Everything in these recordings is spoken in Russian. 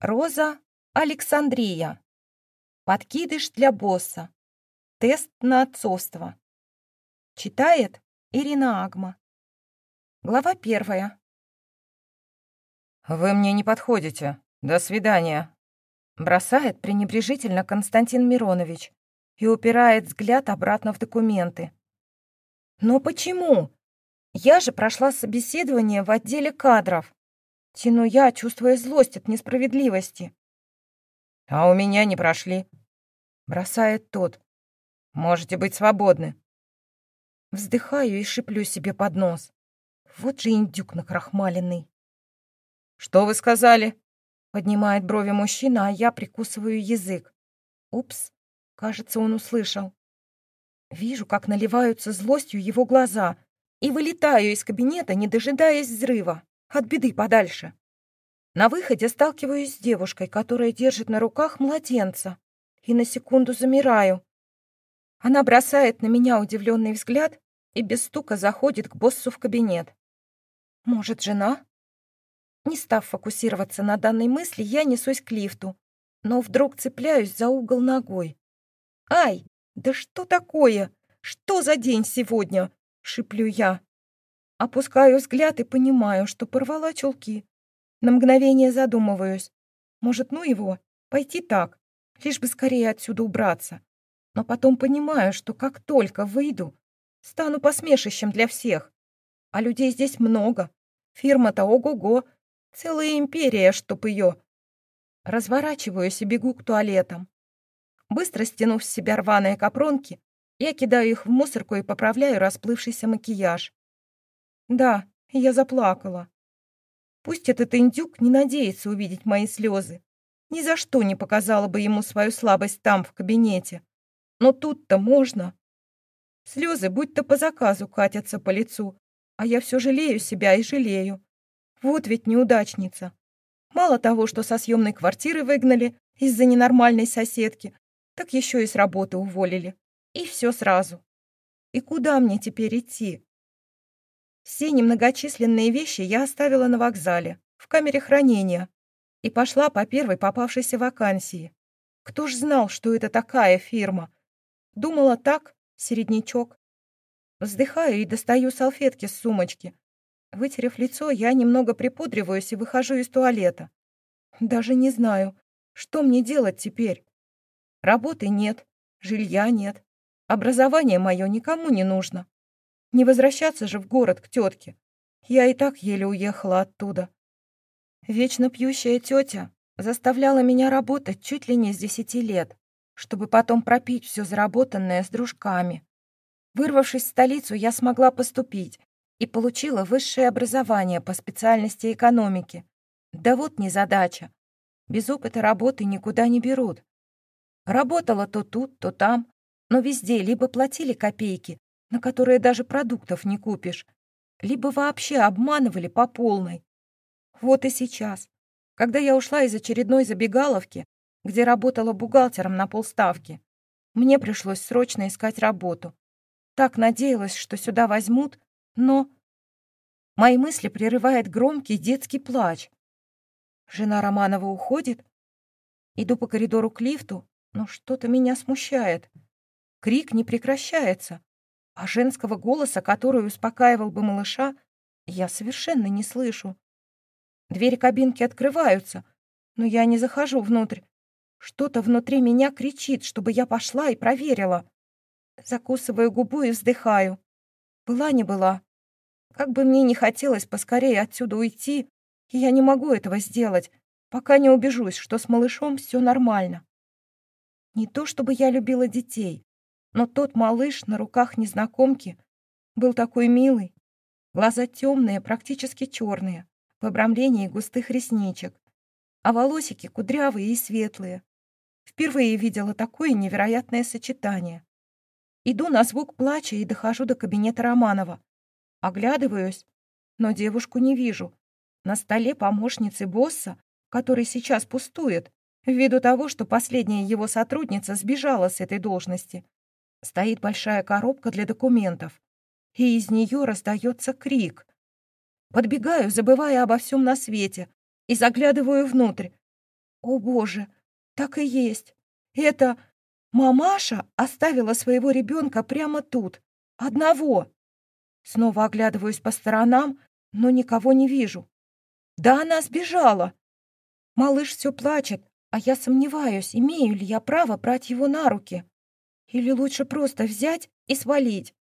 Роза Александрия. Подкидыш для босса. Тест на отцовство. Читает Ирина Агма. Глава первая. «Вы мне не подходите. До свидания», — бросает пренебрежительно Константин Миронович и упирает взгляд обратно в документы. «Но почему? Я же прошла собеседование в отделе кадров. Тяну я, чувствуя злость от несправедливости. «А у меня не прошли», — бросает тот. «Можете быть свободны». Вздыхаю и шиплю себе под нос. Вот же индюк накрахмаленный. «Что вы сказали?» Поднимает брови мужчина, а я прикусываю язык. Упс, кажется, он услышал. Вижу, как наливаются злостью его глаза, и вылетаю из кабинета, не дожидаясь взрыва. От беды подальше. На выходе сталкиваюсь с девушкой, которая держит на руках младенца, и на секунду замираю. Она бросает на меня удивленный взгляд и без стука заходит к боссу в кабинет. Может, жена? Не став фокусироваться на данной мысли, я несусь к лифту, но вдруг цепляюсь за угол ногой. «Ай, да что такое? Что за день сегодня?» — шиплю я. Опускаю взгляд и понимаю, что порвала чулки. На мгновение задумываюсь. Может, ну его, пойти так, лишь бы скорее отсюда убраться. Но потом понимаю, что как только выйду, стану посмешищем для всех. А людей здесь много. Фирма-то ого-го, целая империя, чтоб ее. Разворачиваюсь и бегу к туалетам. Быстро стянув с себя рваные капронки, я кидаю их в мусорку и поправляю расплывшийся макияж. Да, я заплакала. Пусть этот индюк не надеется увидеть мои слезы. Ни за что не показала бы ему свою слабость там, в кабинете. Но тут-то можно. Слезы будто по заказу катятся по лицу, а я все жалею себя и жалею. Вот ведь неудачница. Мало того, что со съемной квартиры выгнали из-за ненормальной соседки, так еще и с работы уволили. И все сразу. И куда мне теперь идти? Все немногочисленные вещи я оставила на вокзале, в камере хранения, и пошла по первой попавшейся вакансии. Кто ж знал, что это такая фирма? Думала так, середнячок. Вздыхаю и достаю салфетки с сумочки. Вытерев лицо, я немного припудриваюсь и выхожу из туалета. Даже не знаю, что мне делать теперь. Работы нет, жилья нет, образование мое никому не нужно. Не возвращаться же в город к тетке. Я и так еле уехала оттуда. Вечно пьющая тетя заставляла меня работать чуть ли не с десяти лет, чтобы потом пропить все заработанное с дружками. Вырвавшись в столицу, я смогла поступить и получила высшее образование по специальности экономики. Да вот незадача. Без опыта работы никуда не берут. Работала то тут, то там, но везде либо платили копейки, на которые даже продуктов не купишь, либо вообще обманывали по полной. Вот и сейчас, когда я ушла из очередной забегаловки, где работала бухгалтером на полставки, мне пришлось срочно искать работу. Так надеялась, что сюда возьмут, но... Мои мысли прерывает громкий детский плач. Жена Романова уходит. Иду по коридору к лифту, но что-то меня смущает. Крик не прекращается а женского голоса, который успокаивал бы малыша, я совершенно не слышу. Двери кабинки открываются, но я не захожу внутрь. Что-то внутри меня кричит, чтобы я пошла и проверила. Закусываю губу и вздыхаю. Была не была. Как бы мне не хотелось поскорее отсюда уйти, я не могу этого сделать, пока не убежусь, что с малышом все нормально. Не то чтобы я любила детей, но тот малыш на руках незнакомки был такой милый. Глаза темные, практически черные, в обрамлении густых ресничек, а волосики кудрявые и светлые. Впервые видела такое невероятное сочетание. Иду на звук плача и дохожу до кабинета Романова. Оглядываюсь, но девушку не вижу. На столе помощницы босса, который сейчас пустует, ввиду того, что последняя его сотрудница сбежала с этой должности, Стоит большая коробка для документов, и из нее раздается крик. Подбегаю, забывая обо всем на свете, и заглядываю внутрь. О, Боже, так и есть. Это мамаша оставила своего ребенка прямо тут, одного. Снова оглядываюсь по сторонам, но никого не вижу. Да она сбежала. Малыш все плачет, а я сомневаюсь, имею ли я право брать его на руки. Или лучше просто взять и свалить.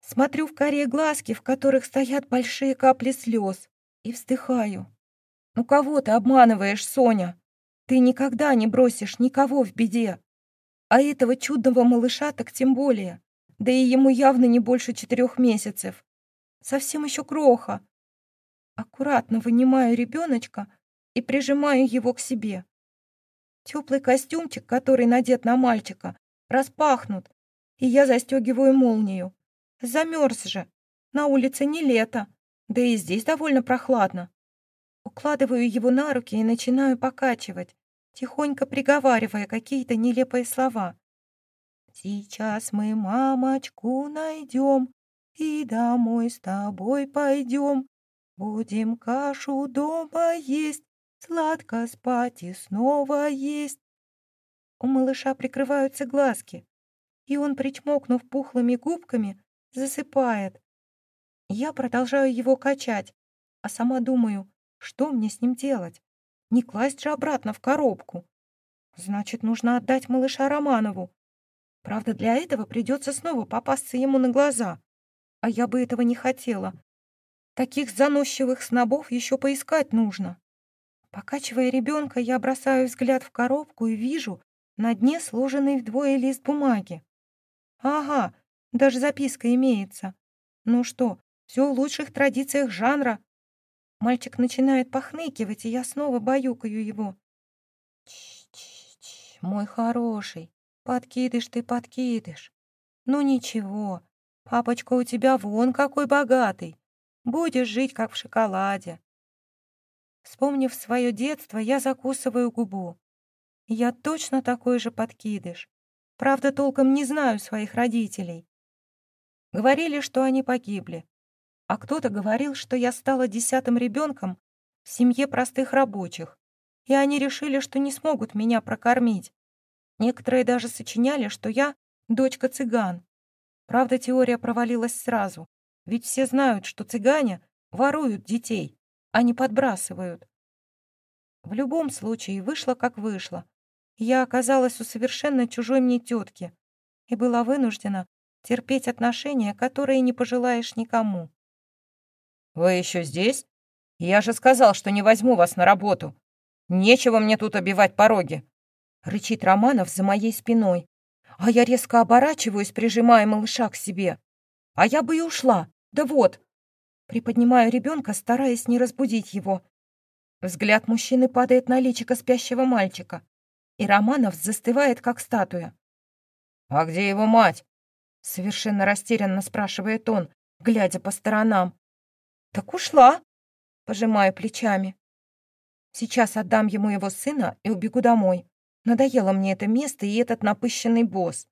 Смотрю в карие глазки, в которых стоят большие капли слез, и вздыхаю. Ну кого ты обманываешь, Соня? Ты никогда не бросишь никого в беде. А этого чудного малыша так тем более. Да и ему явно не больше четырех месяцев. Совсем еще кроха. Аккуратно вынимаю ребеночка и прижимаю его к себе. Теплый костюмчик, который надет на мальчика, распахнут, и я застегиваю молнию. Замерз же. На улице не лето, да и здесь довольно прохладно. Укладываю его на руки и начинаю покачивать, тихонько приговаривая какие-то нелепые слова. «Сейчас мы мамочку найдем и домой с тобой пойдем. Будем кашу дома есть, сладко спать и снова есть». У малыша прикрываются глазки, и он, причмокнув пухлыми губками, засыпает. Я продолжаю его качать, а сама думаю, что мне с ним делать? Не класть же обратно в коробку. Значит, нужно отдать малыша Романову. Правда, для этого придется снова попасться ему на глаза. А я бы этого не хотела. Таких заносчивых снобов еще поискать нужно. Покачивая ребенка, я бросаю взгляд в коробку и вижу на дне сложенный вдвое лист бумаги. Ага, даже записка имеется. Ну что, все в лучших традициях жанра. Мальчик начинает похныкивать, и я снова баюкаю его. Ч-ч-ч, мой хороший, подкидыш ты, подкидыш. Ну ничего, папочка у тебя вон какой богатый. Будешь жить, как в шоколаде. Вспомнив свое детство, я закусываю губу. Я точно такой же подкидыш. Правда, толком не знаю своих родителей. Говорили, что они погибли а кто-то говорил, что я стала десятым ребенком в семье простых рабочих, и они решили, что не смогут меня прокормить. Некоторые даже сочиняли, что я дочка цыган. Правда, теория провалилась сразу, ведь все знают, что цыгане воруют детей, а не подбрасывают. В любом случае, вышло как вышло. Я оказалась у совершенно чужой мне тетки и была вынуждена терпеть отношения, которые не пожелаешь никому. «Вы еще здесь? Я же сказал, что не возьму вас на работу. Нечего мне тут обивать пороги!» Рычит Романов за моей спиной, а я резко оборачиваюсь, прижимая малыша к себе. А я бы и ушла. Да вот. Приподнимаю ребенка, стараясь не разбудить его. Взгляд мужчины падает на личико спящего мальчика, и Романов застывает, как статуя. «А где его мать?» Совершенно растерянно спрашивает он, глядя по сторонам. «Так ушла», — пожимаю плечами. «Сейчас отдам ему его сына и убегу домой. Надоело мне это место и этот напыщенный босс».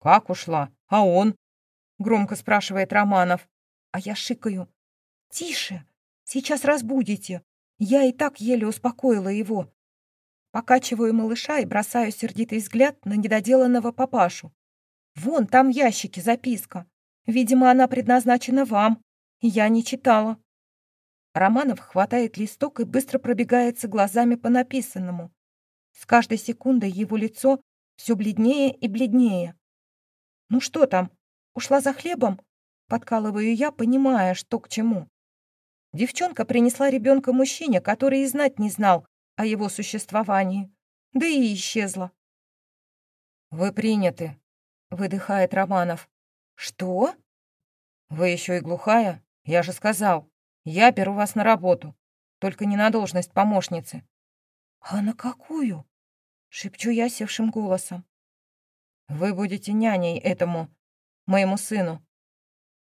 «Как ушла? А он?» — громко спрашивает Романов. А я шикаю. «Тише! Сейчас разбудите. Я и так еле успокоила его». Покачиваю малыша и бросаю сердитый взгляд на недоделанного папашу. «Вон там в ящике записка. Видимо, она предназначена вам. Я не читала. Романов хватает листок и быстро пробегается глазами по написанному. С каждой секундой его лицо все бледнее и бледнее. «Ну что там? Ушла за хлебом?» Подкалываю я, понимая, что к чему. Девчонка принесла ребенка мужчине, который и знать не знал о его существовании. Да и исчезла. «Вы приняты», — выдыхает Романов. «Что?» «Вы еще и глухая?» «Я же сказал, я беру вас на работу, только не на должность помощницы». «А на какую?» — шепчу я севшим голосом. «Вы будете няней этому, моему сыну».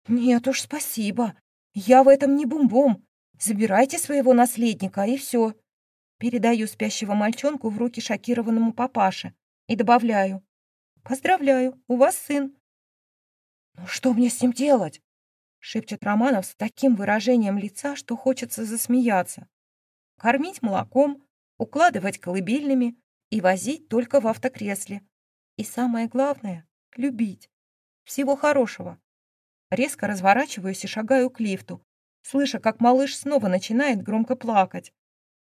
«Нет уж, спасибо. Я в этом не бум-бум. Забирайте своего наследника, и все. Передаю спящего мальчонку в руки шокированному папаше и добавляю. «Поздравляю, у вас сын». «Ну что мне с ним делать?» шепчет Романов с таким выражением лица, что хочется засмеяться. Кормить молоком, укладывать колыбельными и возить только в автокресле. И самое главное — любить. Всего хорошего. Резко разворачиваюсь и шагаю к лифту, слыша, как малыш снова начинает громко плакать.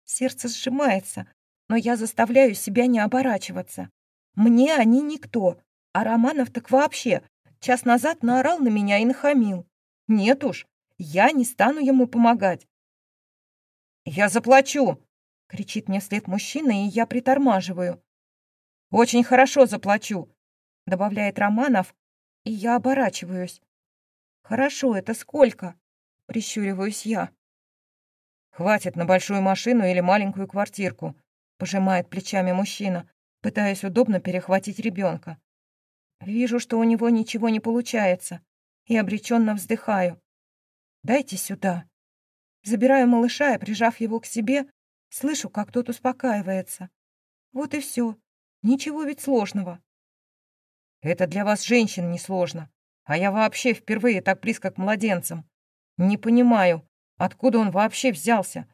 Сердце сжимается, но я заставляю себя не оборачиваться. Мне они никто, а Романов так вообще час назад наорал на меня и нахамил. Нет уж, я не стану ему помогать. «Я заплачу!» — кричит мне вслед мужчина, и я притормаживаю. «Очень хорошо заплачу!» — добавляет Романов, и я оборачиваюсь. «Хорошо, это сколько?» — прищуриваюсь я. «Хватит на большую машину или маленькую квартирку», — пожимает плечами мужчина, пытаясь удобно перехватить ребенка. Вижу, что у него ничего не получается, и обреченно вздыхаю. «Дайте сюда». Забираю малыша и, прижав его к себе, слышу, как тот успокаивается. Вот и все. Ничего ведь сложного. Это для вас, женщин, несложно. А я вообще впервые так близко к младенцам. Не понимаю, откуда он вообще взялся.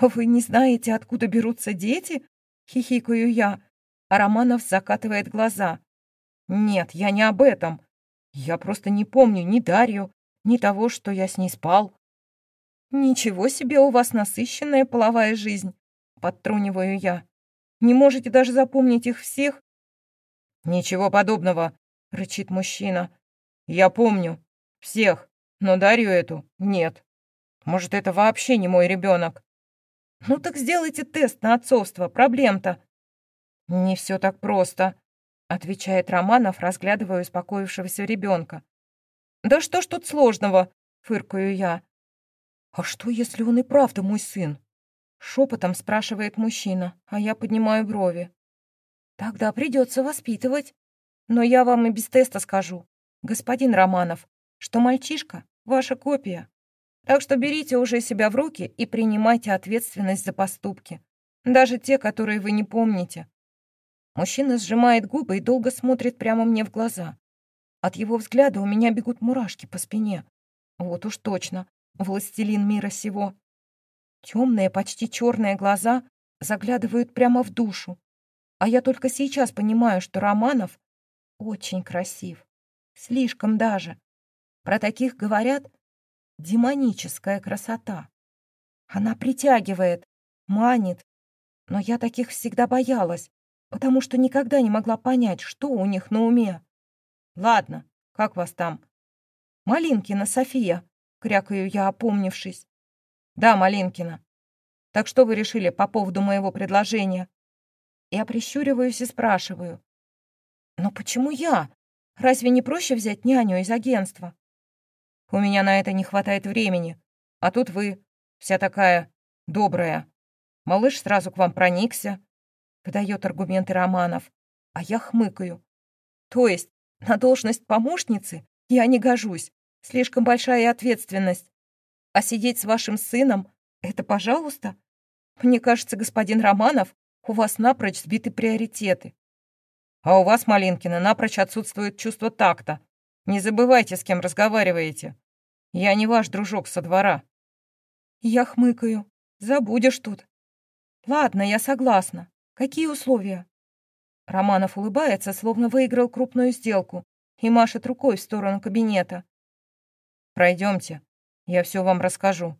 «Вы не знаете, откуда берутся дети?» — хихикаю я, а Романов закатывает глаза. «Нет, я не об этом. Я просто не помню ни Дарью, ни того, что я с ней спал». «Ничего себе у вас насыщенная половая жизнь», — подтруниваю я. «Не можете даже запомнить их всех?» «Ничего подобного», — рычит мужчина. Я помню. Всех. Но Дарью эту нет. Может, это вообще не мой ребенок. Ну так сделайте тест на отцовство. Проблем-то. Не все так просто, отвечает Романов, разглядывая успокоившегося ребенка. Да что ж тут сложного? Фыркаю я. А что, если он и правда мой сын? Шепотом спрашивает мужчина, а я поднимаю брови. Тогда придется воспитывать. Но я вам и без теста скажу господин Романов, что мальчишка — ваша копия. Так что берите уже себя в руки и принимайте ответственность за поступки, даже те, которые вы не помните. Мужчина сжимает губы и долго смотрит прямо мне в глаза. От его взгляда у меня бегут мурашки по спине. Вот уж точно, властелин мира сего. Темные, почти черные глаза заглядывают прямо в душу. А я только сейчас понимаю, что Романов очень красив. Слишком даже. Про таких говорят демоническая красота. Она притягивает, манит. Но я таких всегда боялась, потому что никогда не могла понять, что у них на уме. Ладно, как вас там? Малинкина София, крякаю я, опомнившись. Да, Малинкина. Так что вы решили по поводу моего предложения? Я прищуриваюсь и спрашиваю. Но почему я? Разве не проще взять няню из агентства? У меня на это не хватает времени. А тут вы, вся такая добрая. Малыш сразу к вам проникся. Выдает аргументы Романов. А я хмыкаю. То есть на должность помощницы я не гожусь. Слишком большая ответственность. А сидеть с вашим сыном — это пожалуйста? Мне кажется, господин Романов, у вас напрочь сбиты приоритеты. А у вас, Малинкина, напрочь отсутствует чувство такта. Не забывайте, с кем разговариваете. Я не ваш дружок со двора». Я хмыкаю. «Забудешь тут». «Ладно, я согласна. Какие условия?» Романов улыбается, словно выиграл крупную сделку, и машет рукой в сторону кабинета. «Пройдемте, я все вам расскажу».